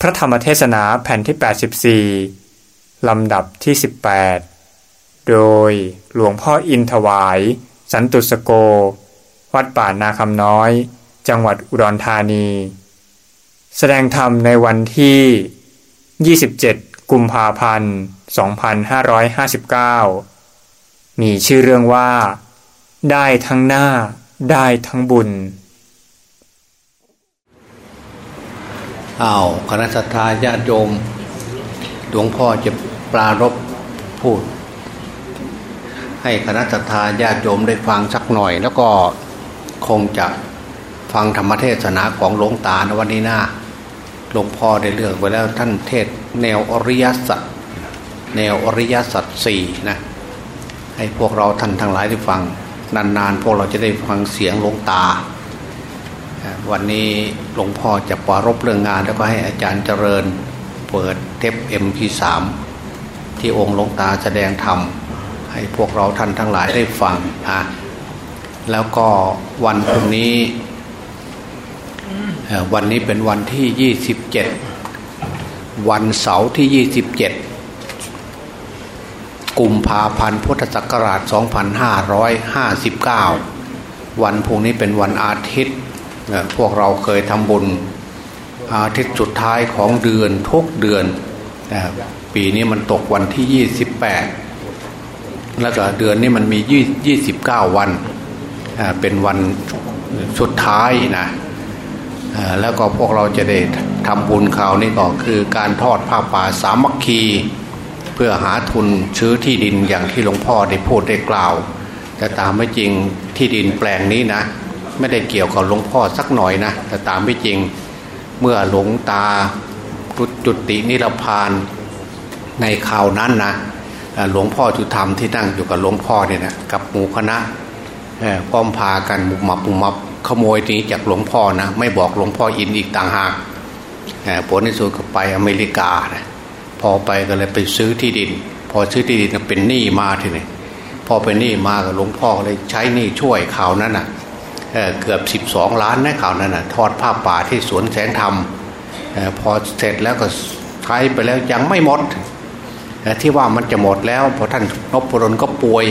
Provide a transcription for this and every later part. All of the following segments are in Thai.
พระธรรมเทศนาแผ่นที่ 84 ลำดับที่ 18 โดยหลวงพ่ออินถวาย สันตุสโก วัดป่านาคำน้อย จังหวัดอุดรธานี แสดงธรรมในวันที่ 27 กุมภาพันธ์ 2559 มีชื่อเรื่องว่า ได้ทั้งหน้า ได้ทั้งบุญ อ้าวคณะสัตยาญาติโยมหลวงพ่อจะปรารบพูด ให้คณะสัตยาญาติโยมได้ฟังสักหน่อย แล้วก็คงจะฟังธรรมเทศนาของหลวงตาในวันนี้หน้าหลวงพ่อได้เลือกไว้แล้วท่านเทศแนวอริยสัจแนวอริยสัจสี่นะให้พวกเราท่านทั้งหลายได้ฟังนานๆ พวกเราจะได้ฟังเสียงหลวงตา วันนี้หลวงพ่อจะปารบเรื่องงาน แล้วก็ให้อาจารย์เจริญ เปิดเทป MP3 ที่องค์หลวงตาแสดงธรรม ให้พวกเราท่านทั้งหลายได้ฟังนะแล้วก็วันพรุ่งนี้ วันนี้เป็นวันที่ 27 วันเสาร์ที่ 27 กุมภาพันธ์พุทธศักราช 2559 วันพรุ่งนี้เป็นวันอาทิตย์ พวกเราเคยทำบุญอาทิตย์สุดท้ายของเดือนทุกเดือน ปีนี้มันตกวันที่ 28 แล้วก็เดือนนี้มันมี 29 วัน เป็นวันสุดท้ายนะแล้วก็พวกเราจะได้ทำบุญคราวนี้ก็คือการทอดผ้าป่าสามัคคี เพื่อหาทุนซื้อที่ดินอย่างที่หลวงพ่อได้พูดได้กล่าว แต่ตามไม่จริงที่ดินแปลงนี้นะ ไม่ได้เกี่ยวกับหลวงพ่อสักหน่อยนะแต่ตามไม่จริงเมื่อหลวงตาจุตินิรพานในข่าวนั้นนะหลวงพ่อจุธรรมที่นั่งอยู่กับหลวงพ่อเนี่ยนะกับหมู่คณะพร้อมพากันมุมับมุมับขโมยนี้จากหลวงพ่อนะไม่บอกหลวงพ่ออินอีกต่างหากผลในสุดก็ไปอเมริกานะพอไปก็เลยไปซื้อที่ดิน พอซื้อที่ดินเป็นหนี้มาทีนี้พอเป็นหนี้มากับหลวงพ่อเลยใช้หนี้ช่วยข่าวนั้นนะเเกือบ 12 ล้านนะข่าวนั้นนะทอดผ้าป่าที่สวนแสงธรรมพอเสร็จแล้วก็ใช้ไปแล้วยังไม่หมดที่ว่ามันจะหมดแล้วพอท่านนพดลก็ป่วย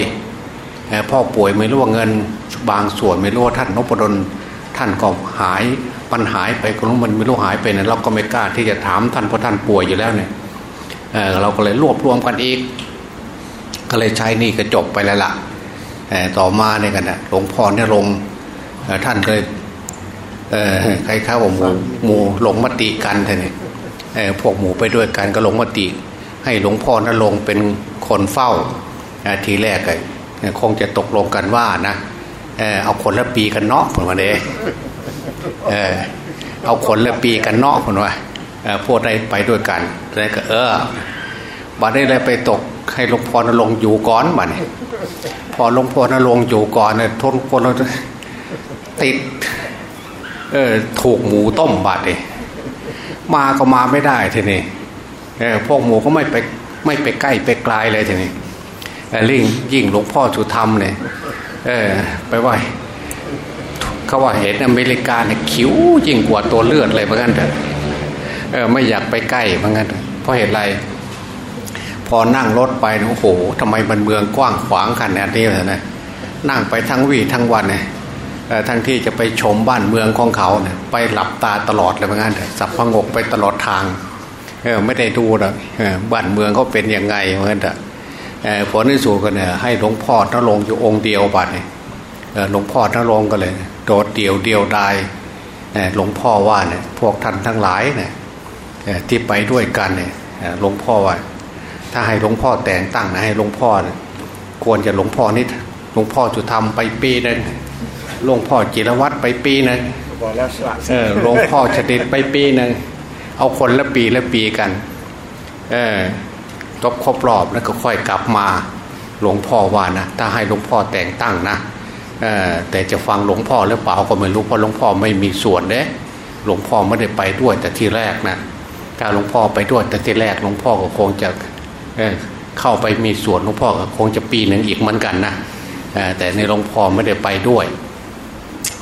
พ่อป่วยไม่รู้ว่าเงินบางส่วนไม่รู้ว่าท่านนพดลท่านก็หายปัญหายไปก็รู้มันไม่รู้หายไปเนี่ยเราก็ไม่กล้าที่จะถามท่านเพราะท่านป่วยอยู่แล้วเนี่ยเเราก็เลยรวบรวมกันอีก ก็เลยใช้นี่ก็จบไปแล้วล่ะต่อมาเนี่ยกันนะหลวงพ่อเนี่ยลง ท่านเคยใครข้าวหมูหมูลงมติกันท่านนี่พวกหมูไปด้วยกันก็ลงมติ ให้หลวงพ่อนั่นลงเป็นคนเฝ้าทีแรกเลยคงจะตกลงกันว่านะเอาคนละปีกันเนาะผมว่าเด้เออเอาคนละปีกันเนาะผมว่าพวกได้ไปด้วยกันแล้วก็เออบัดได้เลยไปตกให้หลวงพ่อนลงอยู่ก่อนบัดนี้พอหลวงพ่อนลงอยู่ก่อนเนี่ยทนคนเรา ติดเออถูกหมูต้มบาดเลยมาก็มาไม่ได้ทีนี้เออพวกหมูก็ไม่ไปไม่ไปใกล้ไปไกลเลยทีนี้ลิ่งยิ่งหลวงพ่อสุธรรมเนี่ยเออไปว่าเขาว่าเห็นอเมริกาเนี่ยคิ้วยิ่งกว่าตัวเลือดเลยเหมือนกันเถอะเออไม่อยากไปใกล้เหมือนกันเพราะเหตุไร พอนั่งรถไปโอ้โหทำไมมันเมืองกว้างขวางขนาดนี้เลยนะนั่งไปทั้งวี่ทั้งวันเนี่ย ทั้งที่จะไปชมบ้านเมืองของเขาเนี่ยไปหลับตาตลอดเลยเหมือนกันสับพงกไปตลอดทางเออไม่ได้ดูหรอกบ้านเมืองเขาเป็นยังไงเหมือนกันเถอะผลที่สุดกันเนี่ยให้หลวงพ่อนรงอยู่องค์เดียวบัดเนี่ยหลวงพ่อนรงก็เลย โดดเดียวเดียวดายหลวงพ่อว่าเนี่ยพวกท่านทั้งหลายเนี่ยที่ไปด้วยกันเนี่ยหลวงพ่อว่า ถ้าให้หลวงพ่อแต่งตั้งนะให้หลวงพ่อควรจะหลวงพ่อนี่หลวงพ่อจะทำไปปีนึง หลวงพ่อจิรวัตรไปปีนึงหลวงพ่อชดิตไปปีนึงเอาคนละปีละปีกัน เออจบครบรอบแล้วก็ค่อยกลับมา หลวงพ่อว่านะถ้าให้หลวงพ่อแต่งตั้งนะแต่จะฟังหลวงพ่อหรือเปล่าก็ไม่รู้เพราะหลวงพ่อไม่มีส่วนเด้หลวงพ่อไม่ได้ไปด้วยแต่ทีแรกนะถ้าหลวงพ่อไปด้วยแต่ทีแรกหลวงพ่อก็คงจะเเข้าไปมีส่วนหลวงพ่อก็คงจะปีหนึ่งอีกเหมือนกันนะแต่ในหลวงพ่อไม่ได้ไปด้วย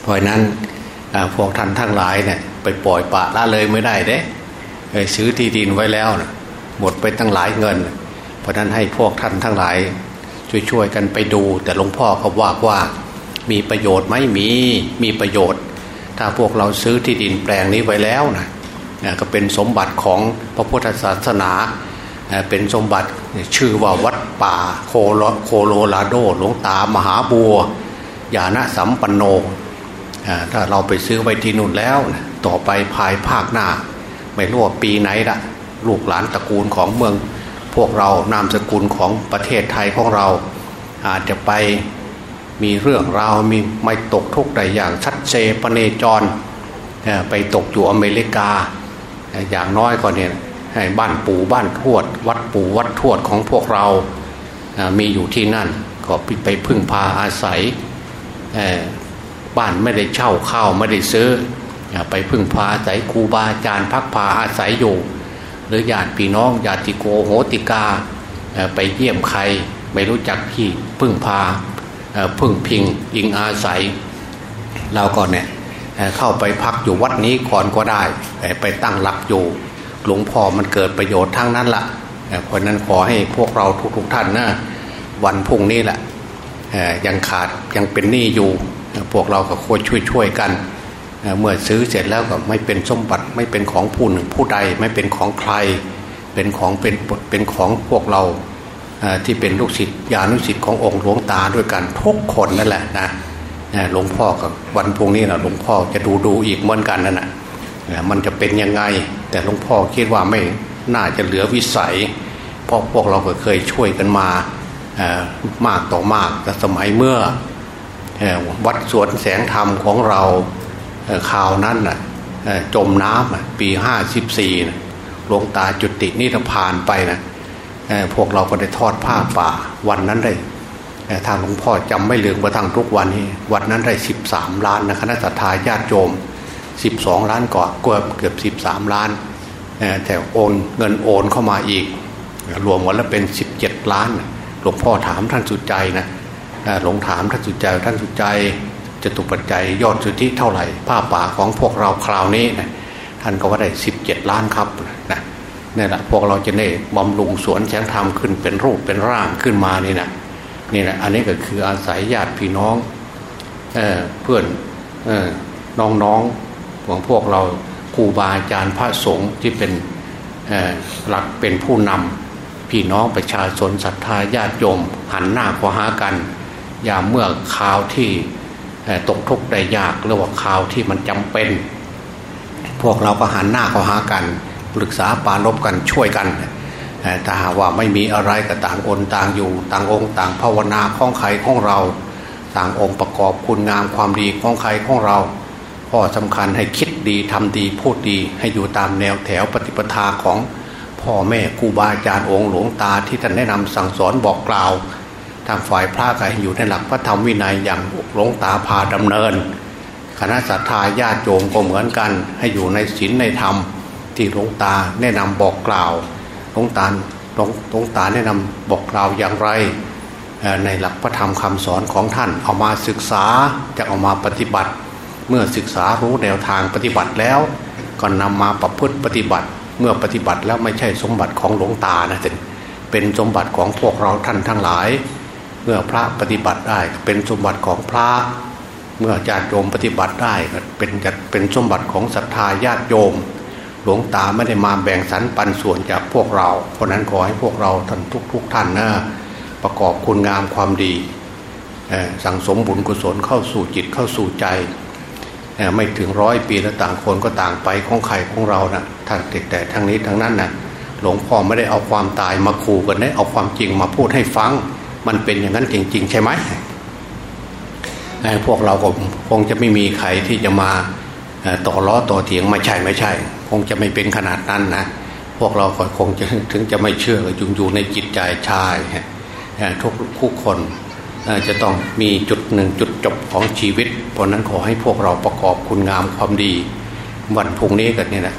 เพราะนั้นพวกท่านทั้งหลายเนี่ยไปปล่อยปะละเลยไม่ได้เด้ซื้อที่ดินไว้แล้วนะหมดไปตั้งหลายเงิน เพราะนั้นให้พวกท่านทั้งหลาย ช่วยๆกันไปดู แต่หลวงพ่อเขาว่าว่า มีประโยชน์ไหมมีมีประโยชน์ ถ้าพวกเราซื้อที่ดินแปลงนี้ไว้แล้วนะก็เป็นสมบัติของพระพุทธศาสนาเป็นสมบัติชื่อว่าวัดป่าโคโลโคโลราโดหลวงตามหาบัวยาณสัมปันโน ถ้าเราไปซื้อไว้ที่นู่นแล้ว ต่อไปภายภาคหน้า ไม่รู้ว่าปีไหนละลูกหลานตระกูลของเมือง พวกเรานามสกุลของประเทศไทยของเรา อาจจะไปมีเรื่องราวมีไม่ตกทุกข์ใดอย่างชัดเจปเนจร ไปตกอยู่อเมริกา อย่างน้อยก็เนี่ยให้บ้านปู่บ้านทวด วัดปู่วัดทวดของพวกเรา มีอยู่ที่นั่น ก็ไปพึ่งพาอาศัย บ้านไม่ได้เช่าข้าวไม่ได้ซื้อ ไปพึ่งพาอาศัยครูบาอาจารย์พักพาอาศัยอยู่ หรือญาติพี่น้องญาติโกโหติกาไปเยี่ยมใครไม่รู้จักที่พึ่งพาพึ่งพิงอิงอาศัย เราก็เนี่ยเข้าไปพักอยู่วัดนี้ก่อนก็ได้ ไปตั้งหลักอยู่ หลวงพ่อมันเกิดประโยชน์ทั้งนั้นละ่ะเพราะนั้นขอให้พวกเราทุกๆท่านนะวันพุ่งนี้แหละยังขาดยังเป็นหนี้อยู่ พวกเราก็ควรช่วยๆกัน เมื่อซื้อเสร็จแล้วก็ไม่เป็นสมบัติไม่เป็นของผู้หนึ่งผู้ใดไม่เป็นของใคร เป็นของเป็นเป็นของพวกเราที่เป็นลูกศิษย์ญาณุศิษย์ขององค์หลวงตาด้วยกันทุกคนนั่นแหละนะหลวงพ่อกับวันพรุ่งนี้นะหลวงพ่อจะดูดูอีกเหมือนกันนั่นแหะมันจะเป็นยังไง แต่หลวงพ่อคิดว่าไม่น่าจะเหลือวิสัย เพราะพวกเราก็เคยช่วยกันมามากต่อมากแต่สมัยเมื่อ วัดสวนแสงธรรมของเราข่าวนั้นน่ะจมน้ำปีห้าสิบสี่หลวงตาจุตินิพพานไปนะพวกเราก็ได้ทอดผ้าป่าวันนั้นได้ทางหลวงพ่อจำไม่ลืมกระทั่งทุกวันนี้วันนั้นได้สิบสามล้านนะคณะสัตยาญาติโยมสิบสองล้านก่อนเกือบเกือบสิบสามล้านแต่โอนเงินโอนเข้ามาอีก รวมวันแล้วเป็นสิบเจ็ดล้านหลวงพ่อถามท่านสุดใจนะ หลงถามท่านสุดใจท่านสุดใจจะตุปัจจัยยอดสุทธิเท่าไหร่ ผ้าป่าของพวกเราคราวนี้นะท่านก็ว่าได้สิบเจ็ดล้านครับนะนี่แหละพวกเราจะได้บำรุงสวนแสงธรรมขึ้นเป็นรูปเป็นร่างขึ้นมานี่นะนี่แหละอันนี้ก็คืออาศัยญาติพี่น้องเอเพื่อนอน้องๆของพวกเราครูบาอาจารย์พระสงฆ์ที่เป็นหลักเป็นผู้นำพี่น้องประชาชนศรัทธาญาติโยมหันหน้าข้าหากัน อย่าเมื่อข่าวที่ตกทุกข์ได้ยากหรือว่าข่าวที่มันจำเป็น พวกเราก็หันหน้าเข้าหากันปรึกษาปานบกันช่วยกันถ้าหากว่าไม่มีอะไรก็ต่างอนต่างอยู่ ต่างองค์ต่างภาวนาของใครของเรา ต่างองค์ประกอบคุณงามความดีของใครของเราข้อสำคัญให้คิดดีทำดีพูดดีให้อยู่ตามแนวแถวปฏิปทาของพ่อแม่ครูบาอาจารย์องค์หลวงตาที่ท่านแนะนำสั่งสอนบอกกล่าว ทางฝ่ายพระก็ให้อยู่ในหลักพระธรรมวินัยอย่างหลวงตาพาดำเนิน คณะสัตยาญาติโยมก็เหมือนกัน ให้อยู่ในศีลในธรรมที่หลวงตาแนะนำบอกกล่าวหลวงตาหลวงตาแนะนำบอกกล่าวอย่างไร ในหลักพระธรรมคำสอนของท่านเอามาศึกษาจะเอามาปฏิบัติ เมื่อศึกษารู้แนวทางปฏิบัติแล้วก็นำมาประพฤติปฏิบัติ เมื่อปฏิบัติแล้วไม่ใช่สมบัติของหลวงตานะท่านเป็นสมบัติของพวกเราท่านทั้งหลาย เมื่อพระปฏิบัติได้เป็นสมบัติของพระ เมื่อญาติโยมปฏิบัติได้เป็นเป็นสมบัติของศรัทธาญาติโยม หลวงตาไม่ได้มาแบ่งสรรปันส่วนจากพวกเรา เพราะนั้นขอให้พวกเราท่านทุกๆทท่านนะประกอบคุณงามความดี สั่งสมบุญกุศลเข้าสู่จิตเข้าสู่ใจ ไม่ถึงร้อยปีแล้วต่างคนก็ต่างไปของใครของเรานะท่านแต่ทั้งนี้ทั้งนั้นนะหลวงพ่อไม่ได้เอาความตายมาขู่กันนะเอาความจริงมาพูดให้ฟัง มันเป็นอย่างนั้นจริง ๆ ใช่ไหมพวกเราก็คงจะไม่มีใครที่จะมาต่อล้อต่อเถียงไม่ใช่ไม่ใช่ คงจะไม่เป็นขนาดนั้นนะพวกเราคงจะถึงจะไม่เชื่อจุงอยู่ในจิตใจชายทุกคู่คนจะต้องมีจุดหนึ่งจุดจบของชีวิต เพราะนั้นขอให้พวกเราประกอบคุณงามความดี วันพุ่งนี้กันเนี่ยนะ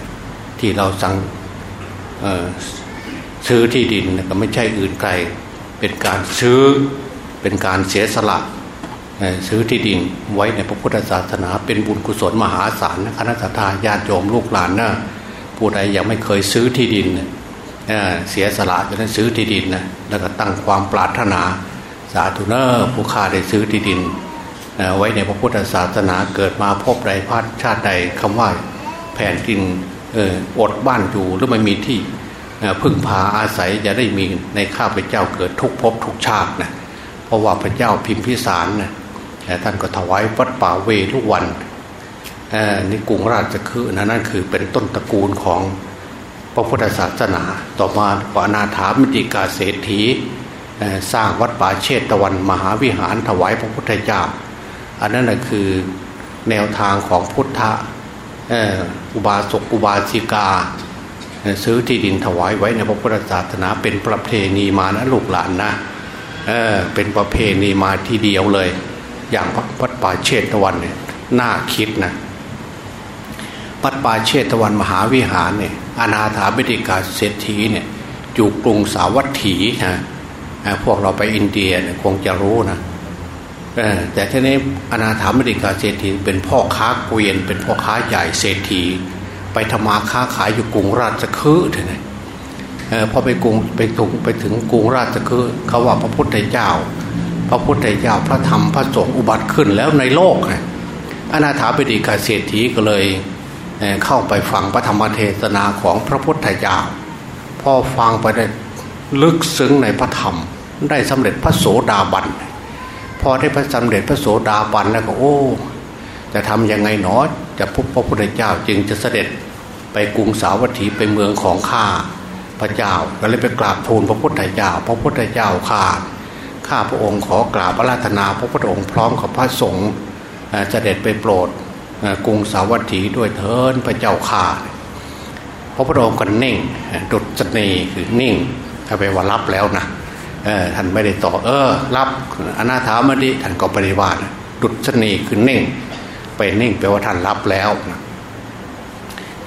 ที่เราสั่งซื้อที่ดินก็ไม่ใช่อื่นไกล เป็นการซื้อเป็นการเสียสละซื้อที่ดินไว้ในพระพุทธศาสนาเป็นบุญกุศลมหาศาลคณะสัตยาญาติโยมลูกหลานนะผู้ใดยังไม่เคยซื้อที่ดินเเสียสละจะได้ซื้อที่ดินนะแล้วก็ตั้งความปรารถนาสาธุเนอร์ผู้ค้าได้ซื้อที่ดิน ไว้ในพระพุทธศาสนาเกิดมาพบใดพัดชาติใดคำว่าแผ่นดินอดบ้านอยู่หรือไม่มีที่ พึ่งพาอาศัยจะได้มีในข้าพเจ้าเกิดทุกภพทุกชาตินะเพราะว่าพระเจ้าพิมพิสารนะท่านก็ถวายวัดป่าเวทุกวันนี่กรุงราชคือนั่นคือเป็นต้นตระกูลของพระพุทธศาสนา ต่อมาปานาถามิติกาเศรษฐีสร้างวัดป่าเชตตะวันมหาวิหารถวายพระพุทธเจ้า อันนั้นคือแนวทางของพุทธอุบาสกอุบาสิกา ซื้อที่ดินถวายไว้ในพระพุทธศาสนาเป็นประเพณีมานะลูกหลานนะเออเป็นประเพณีมาทีเดียวเลย อย่างวัดป่าเชตวันเนี่ยน่าคิดนะวัดป่าเชตวันมหาวิหารเนี่ยอนาถาบิดิกาเศรษฐีเนี่ยอยู่กรุงสาวัตถีนะพวกเราไปอินเดียเนี่ยคงจะรู้นะแต่ทีนี้อนาถาบิดิกาเศรษฐีเป็นพ่อค้าเกวียน เป็นพ่อค้าใหญ่เศรษฐี ไปทำมาค้าขายอยู่กรุงราชคฤห์เนี่พอไปกรุงไปถึงไปถึงกรุงราชคฤห์เขาว่าพระพุทธเจ้า พระพุทธเจ้าพระธรรมพระสงฆ์อุบัติขึ้นแล้วในโลกอนาถาบิดิกาเศรษฐีก็เลยเข้าไปฟังพระธรรมเทศนาของพระพุทธเจ้าพอฟังไปได้ลึกซึ้งในพระธรรม ได้สำเร็จพระโสดาบัน พอได้พระสำเร็จพระโสดาบันแล้วก็โอ้ จะทำยังไงหนอจะพบพระพุทธเจ้าจึงจะเสด็จไปกรุงสาวัตถีไปเมืองของข้าพระเจ้าก็เลยไปกราบทูลพระพุทธเจ้า พระพุทธเจ้าข้าข้าพระองค์ขอกราบพระราธนาพระพุทธองค์พร้อมกับพระสงฆ์เสด็จไปโปรดกรุงสาวัตถีด้วยเทินพระเจ้าข่าพระพุทธองค์ก็นิ่งดุจนีคือนิ่งถ้าไปว่ารับแล้วนะท่านไม่ได้ต่อเออ รับอนาถามดิท่านก็ปฏิวัติดุจนีคือนิ่ง ไปนิ่งแปลว่าท่านรับแล้ว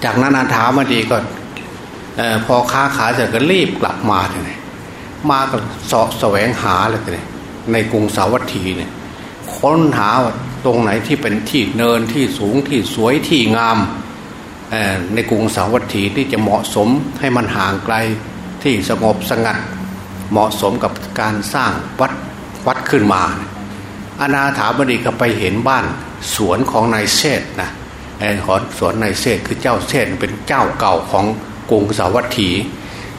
จากนั้นอาถามดีก็พอค้าขายเสร็จก็รีบกลับมาเลยมาก็สาะแสวงหาเลยในกรุงสาวัตถีเนี่ย ค้นหาตรงไหนที่เป็นที่เนินที่สูงที่สวยที่งามในกรุงสาวัตถีที่จะเหมาะสมให้มันห่างไกลที่สงบสงัด เหมาะสมกับการสร้างวัดวัดขึ้นมา อนาถาบดีก็ไปเห็นบ้าน สวนของนายเศษนะขอสวนนายเศษคือเจ้าเศษเป็นเจ้าเก่าของกรุงสาวัตถี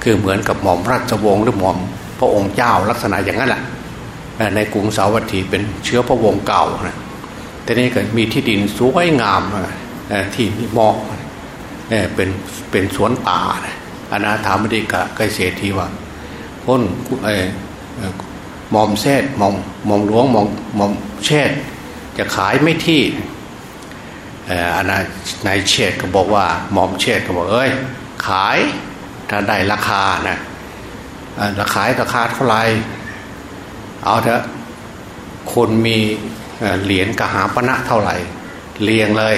คือเหมือนกับหม่อมราชวงศ์หรือหม่อมพระองค์เจ้าลักษณะอย่างนั้นแหละในกรุงสาวัตถีเป็นเชื้อพระวงศ์เก่านะแต่นี้ก็มีที่ดินสวยงามที่เหมาะเป็นเป็นสวนป่าอนาถามดิกะไกเสียทีว่าพ้นมอมเซดมอมมอมหลวงมอมมอมเชด จะขายไม่ที่อานานายเชดก็บอกว่าหมอมเชดก็บอกเอ้ยขายถ้าได้ราคานะราคาราคาเท่าไหร่เอาเถอะคนมีเหรียญกหาปณะเท่าไหร่เรียงเลย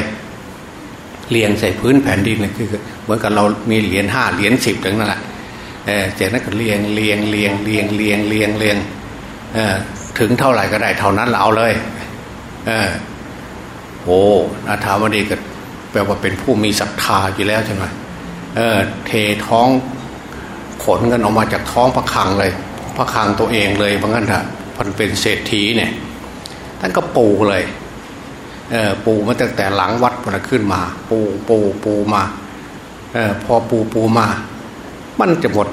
เรียงใส่พื้นแผ่นดินเลยคือเหมือนกับเรามีเหรียญห้าเหรียญสิบถึงนั่นแหละจากนั้นก็เรียงเรียงเรียงเรียงเรียงเรียงเรียงถึงเท่าไหร่ก็ได้เท่านั้นเราเอาเลย โอ้อาถามดีก็แปลว่าเป็นผู้มีศรัทธาอยู่แล้วใช่ไหมเทท้องขนกันออกมาจากท้องพระคังเลย พระคังตัวเองเลยเพราะงั้นเถอะมันเป็นเศรษฐีเนี่ยท่านก็ปูเลยเออปูมาตั้งแต่หลังวัดพนขึ้นมา ปูปูปูมาเออพอปูปูมา มันจะหมด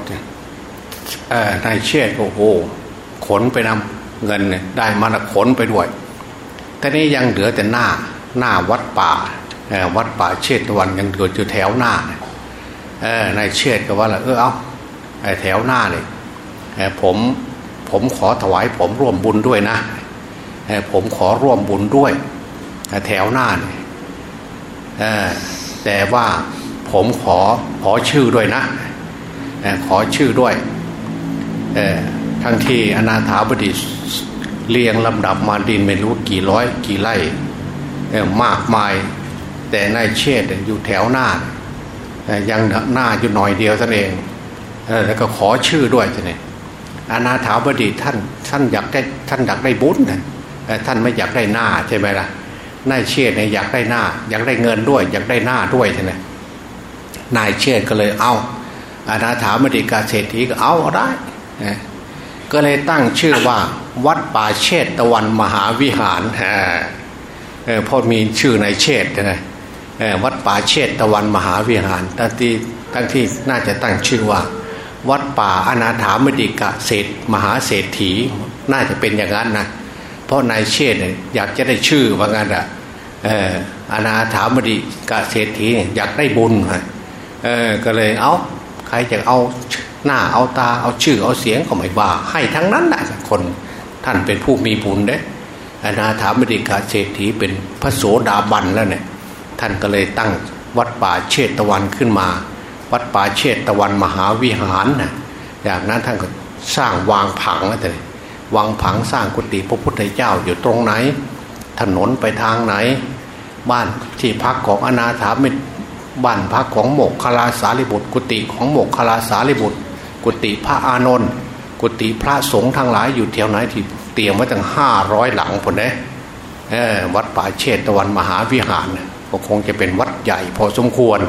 เออนายเชิดโอ้โหขนไปนำเงินเนี่ยได้มาละขนไปด้วย แต่นี้ยังเหลือแต่หน้าหน้าวัดป่าวัดป่าเชตตะวันยังเกิดอยู่แถวหน้าเออนายเชิดก็ว่าละเออเอาแถวหน้าเลยผมผมขอถวายผมร่วมบุญด้วยนะผมขอร่วมบุญด้วย แถวหน้าเนี่ยแต่ว่าผมขอขอชื่อด้วยนะขอชื่อด้วยทั้งที่อนาถาบดี เรียงลำดับมาดินไม่รู้กี่ร้อยกี่ไร่มากมาย แต่นายเชษอยู่แถวหน้า ยังหน้าอยู่หน่อยเดียวท่านเองแล้วก็ขอชื่อด้วยท่านเองอนาถาบดีท่านท่านอยากได้ท่านอยากได้บุญนะท่านไม่อยากได้หน้าใช่ไหมล่ะนายเชียเนี่ยอยากได้หน้า อยากได้เงินด้วย อยากได้หน้าด้วยใช่ไหมนายเชษก็เลยเอาอนาถามดิกาเศรษฐีก็เอาได้ ก็เลยตั้งชื่อว่าวัดป่าเชษตะวันมหาวิหารเพราะมีชื่อนายเชษนะวัดป่าเชษตะวันมหาวิหารทั้งที่ทั้งที่น่าจะตั้งชื่อว่า วัดป่าอนาถามดิกะเศรษมหาเศรษฐีน่าจะเป็นอย่างนั้นนะเพราะนายเชษเนี่ยอยากจะได้ชื่อว่างั้นอะอนาถามดิกะเศรษฐีอยากได้บุญก็เลยเอาใครจะเอา หน้าเอาตาเอาชื่อเอาเสียงก็ไม่ว่า ให้ทั้งนั้นแหละคนท่านเป็นผู้มีบุญเด้อนาถามดิกาเศรษฐีเป็นพระโสดาบันแล้วเนี่ยท่านก็เลยตั้งวัดป่าเชตตะวันขึ้นมา วัดป่าเชตตะวันมหาวิหารนะจากนั้นท่านก็สร้างวางผังแล้วแต่วางผังสร้างกุฏิพระพุทธเจ้าอยู่ตรงไหน ถนนไปทางไหน บ้านที่พักของอนาถามิบ้านพักของโมกคลาสาลิบุตร กุฏิของโมกคลาสาลิบุตร กุฏิพระอานนท์กุฏิพระสงฆ์ทั้งหลายอยู่แถวไหนที่เตรียมไว้ตั้งห้าร้อยหลังผลนะวัดป่าเชตตะวันมหาวิหารก็คงจะเป็นวัดใหญ่พอสมควร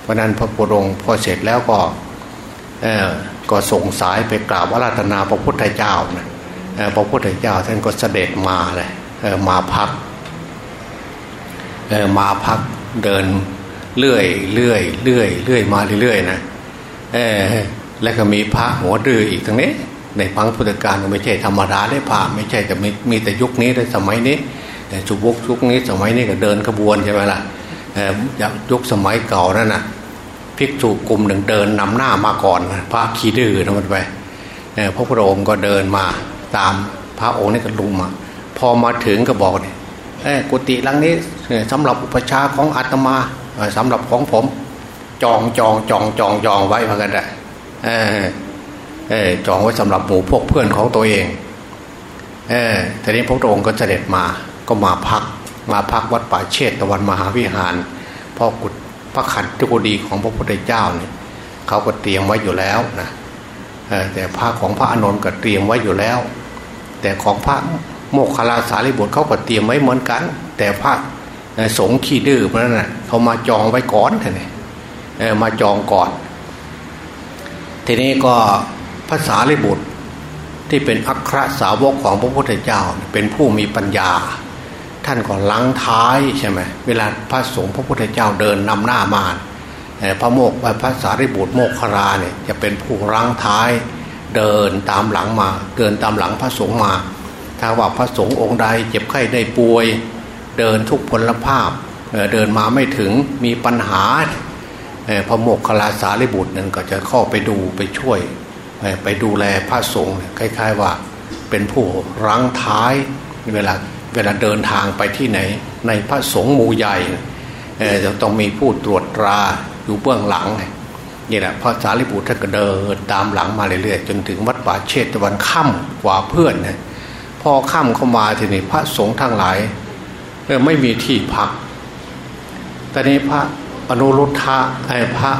เพราะนั้นพระพุทธองค์พอเสร็จแล้วก็ก็ส่งสายไปกราบอาราธนาพระพุทธเจ้านะพระพุทธเจ้าท่านก็เสด็จมาเลยมาพักมาพักเดินเลื่อยเลื่อยเลื่อยเลื่อยมาเรื่อยๆนะ แล้วก็มีพระหัวดื้ออีกทั้งนี้ ในพังพุทธการไม่ใช่ธรรมดาได้พระไม่ใช่แต่มีแต่ยุคนี้ได้สมัยนี้แต่ชุบุกยุคนี้สมัยนี้ก็เดินขบวนใช่ไหมล่ะอย่างยุคสมัยเก่านั่นน่ะภิกษุกลุ่มหนึ่งเดินนำหน้ามาก่อน พระขี่ดื้อนะมันไปพระพุทธองค์ก็เดินมาตามพระองค์นี่ก็ลุงมาพอมาถึงก็บอกเนี่ยกุฏิหลังนี้สำหรับอุปชาของอาตมาสำหรับของผม จองจองจองจองจองไว้เหมือนกันแหละ จองไว้สำหรับหมู่พวกเพื่อนของตัวเองเออทีนี้พระองค์ก็เสด็จมาก็มาพักมาพักวัดป่าเชตตะวันมหาวิหารพ่อกุฎพระขันตุกดีของพระพุทธเจ้าเนี่ยเขาก็เตรียมไว้อยู่แล้วนะแต่พระของพระอานนท์ก็เตรียมไว้อยู่แล้ว แต่ของพระโมกขลาสารีบุตรเขาก็เตรียมไว้เหมือนกัน แต่พระสงฆ์ขี้ดื้อเพราะนั้นนะเขามาจองไว้ก่อนท่านนี่ยมาจองก่อน ทีนี้ก็ภาษาลิบุตรที่เป็นอัครสาวกของพระพุทธเจ้าเป็นผู้มีปัญญา ท่านก็ลังท้ายใช่ไหมเวลาพระสงฆ์พระพุทธเจ้าเดินนำหน้ามาพระโมกพระสารีบุตรโมกขราเนี่ยจะเป็นผู้ลังท้ายเดินตามหลังมาเดินตามหลังพระสงฆ์มา ถ้าว่าพระสงฆ์องค์ใดเจ็บไข้ได้ป่วย เดินทุกพลภาพเดินมาไม่ถึงมีปัญหา พระโมกขลาสารีบุตรนั่นก็จะเข้าไปดูไปช่วยไปดูแลพระสงฆ์คล้าย ๆว่าเป็นผู้รั้งท้ายเวลาเวลาเดินทางไปที่ไหน ในพระสงฆ์หมู่ใหญ่จะต้องมีผู้ตรวจตราอยู่เบื้องหลังนี่แหละพระสารีบุตรท่านก็เดินตามหลังมาเรื่อยๆจนถึงวัดป่าเชตวันค่ำกว่าเพื่อนนะพอค่ำเข้ามาทีนี้พระสงฆ์ทั้งหลายไม่มีที่พักแต่นี้พระ อนุรุทธะไอ้พระ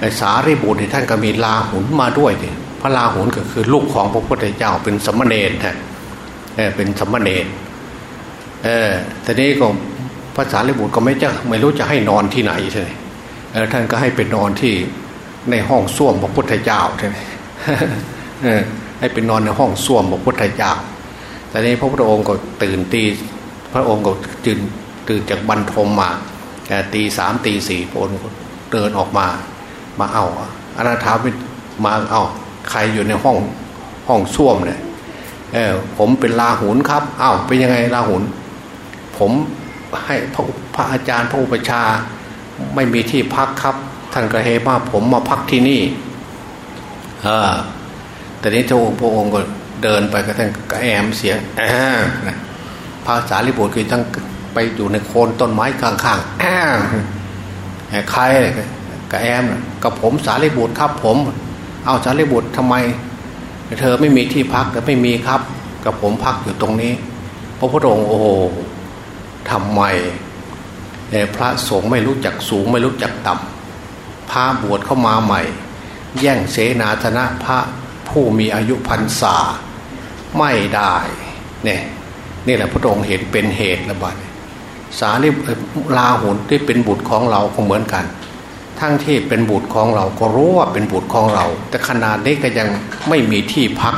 ไอ้สารีบุตรท่านก็มีลาหุนมาด้วยดิพระลาหุนก็คือลูกของพระพุทธเจ้าเป็นสมณเณรฮะเป็นสมณเณรเออแต่นี้ก็พระสารีบุตรก็ไม่จะไม่รู้จะให้นอนที่ไหนใช่ไหมท่านก็ให้ไปนอนที่ในห้องส้วมพระพุทธเจ้าใช่ไหมให้ไปนอนในห้องส้วมพระพุทธเจ้าแต่นี้พระพุทธองค์ก็ตื่นตี พระองค์ก็จืนตื่นจากบรรทมมา ตีสามตีสี่พระองค์เดินออกมา มาเอาอาณาถามาเอาใครอยู่ในห้องห้องส้วมเนี่ยเออผมเป็นลาหุนครับอ้าวเป็นยังไงลาหุน ผมให้พระพระอาจารย์พระอุปชาไม่มีที่พักครับ ท่านก็เฮมาผมมาพักที่นี่เออแต่นี้พระองค์ก็เดินไปก็ท่านก็แอมเสียงอ่าภาษาลิบุตรคือทั้ง ไปอยู่ในโคนต้นไม้ข้างๆแอะใครกับแอมกับผมสารีบุตรครับผม เอาสารีบุตรทำไม เธอไม่มีที่พักแต่ไม่มีครับ กับผมพักอยู่ตรงนี้ พระพุทธองค์โอ้โหทำไมพระสงฆ์ไม่รู้จักสูงไม่รู้จักต่ำพระบวชเข้ามาใหม่ แย่งเสนาธนะพระผู้มีอายุพรรษาไม่ได้เนี่ยนี่แหละพระองค์เห็นเป็นเหตุระบาด สารีลาหุนที่เป็นบุตรของเราก็เหมือนกัน ทั้งที่เป็นบุตรของเราก็รู้ว่าเป็นบุตรของเรา แต่ขนาดนี้ก็ยังไม่มีที่พัก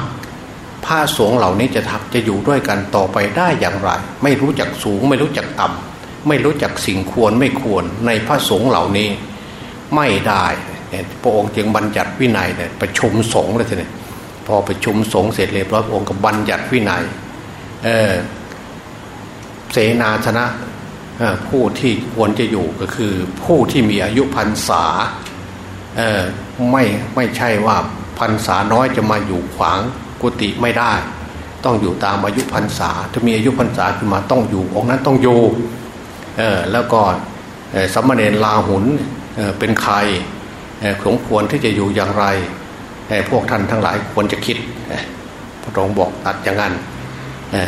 พระสงฆ์เหล่านี้จะทักจะอยู่ด้วยกันต่อไปได้อย่างไร ไม่รู้จักสูงไม่รู้จักต่ำไม่รู้จักสิ่งควรไม่ควรในพระสงฆ์เหล่านี้ ไม่ได้พระองค์จึงบัญญัติวินัยเนี่ยประชุมสงฆ์เลยทีนี้พอประชุมสงฆ์เสร็จเรียบร้อยพระองค์ก็บัญญัติวินัยเออเสนาชนะ ผู้ที่ควรจะอยู่ก็คือ ผู้ที่มีอายุพรรษาไม่ไม่ใช่ว่าพรรษาน้อยจะมาอยู่ขวางกุฏิไม่ได้ ต้องอยู่ตามอายุพรรษาถ้ามีอายุพรรษาขึ้นมาต้องอยู่องค์นั้นต้องอยู่แล้วก็สมณเณรลาหุนเป็นใครสมควรที่จะอยู่อย่างไรพวกท่านทั้งหลายควรจะคิดพระองค์บอกตัดอย่างนั้น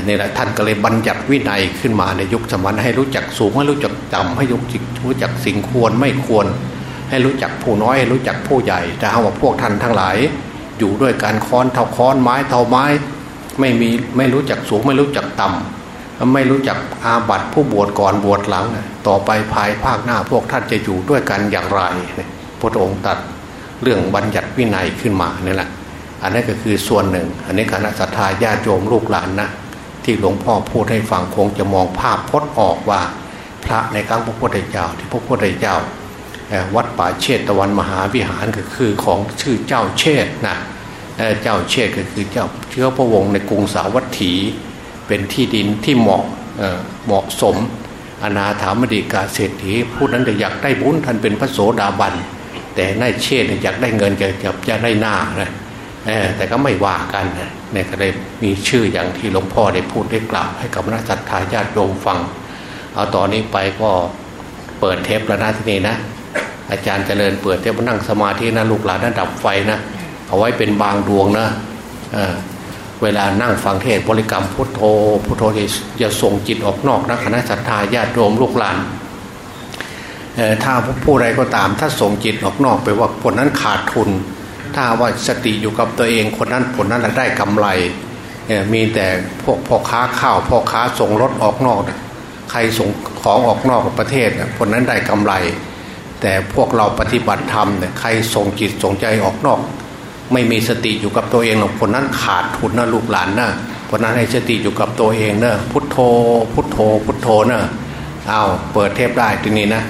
นี่แหละท่านก็เลยบัญญัติวินัยขึ้นมาในยุคสมัยให้รู้จักสูงให้รู้จักต่ำให้รู้จักสิ่งควรไม่ควร ให้รู้จักผู้น้อยให้รู้จักผู้ใหญ่แต่ถ้าว่าพวกท่านทั้งหลาย อยู่ด้วยการค้อนเท่าค้อนไม้เท่าไม้ ไม่มีไม่รู้จักสูงไม่รู้จักต่ำไม่รู้จักอาบัตผู้บวชก่อนบวชหลัง ต่อไปภายภาคหน้าพวกท่านจะอยู่ด้วยกันอย่างไรพระองค์ตัดเรื่องบัญญัติวินัยขึ้นมานี่แหละอันนี้ก็คือส่วนหนึ่ง อันนี้คณะสัตยาญาติโยมลูกหลานนะ ที่หลวงพ่อพูดให้ฟังคงจะมองภาพพจน์ออกว่า พระในครั้งพระพุทธเจ้าที่พระพุทธเจ้าวัดป่าเชตตะวันมหาวิหารก็คือของชื่อเจ้าเชตนะเจ้าเชตก็คือเจ้าเชื้อพระวงศ์ในกรุงสาวัตถี เป็นที่ดินที่เหมาะเหมาะสม อนาถามดีกาเศรษฐีผู้นั้นจะอยากได้บุญท่านเป็นพระโสดาบัน แต่นายเชษอยากได้เงินจะจะได้หน้านะ แต่ก็ไม่ว่ากันเนี่ยก็เลยมีชื่ออย่างที่หลวงพ่อได้พูดได้กล่าวให้กับนักศรัทธาญาติโยมฟัง เอาตอนนี้ไปก็เปิดเทปแล้วนะที่นี่นะ อาจารย์เจริญเปิดเทปนั่งสมาธินะลูกหลานนั่นดับไฟนะเอาไว้เป็นบางดวงนะเเวลานั่งฟังเทศบริกรรมพุทโธพุทโธอย่าส่งจิตออกนอกนะคณะศรัทธาญาติโยมลูกหลานถ้าผู้ใดก็ตามถ้าส่งจิตออกนอกไปว่าคนนั้นขาดทุน ถ้าว่าสติอยู่กับตัวเองคนนั้นคนนั้นได้กำไรมีแต่พวกพ่อค้าข้าวพ่อค้าส่งรถออกนอก ใครส่งของออกนอกประเทศคนนั้นได้กำไร แต่พวกเราปฏิบัติธรรมเนี่ยใครส่งจิตส่งใจออกนอก ไม่มีสติอยู่กับตัวเองหรอกคนนั้นขาดทุนนะลูกหลานนะคนนั้นให้สติอยู่กับตัวเองเนะพุทโธ พุทโธ พุทโธเนะเอาเปิดเทปได้ทีนี้นะ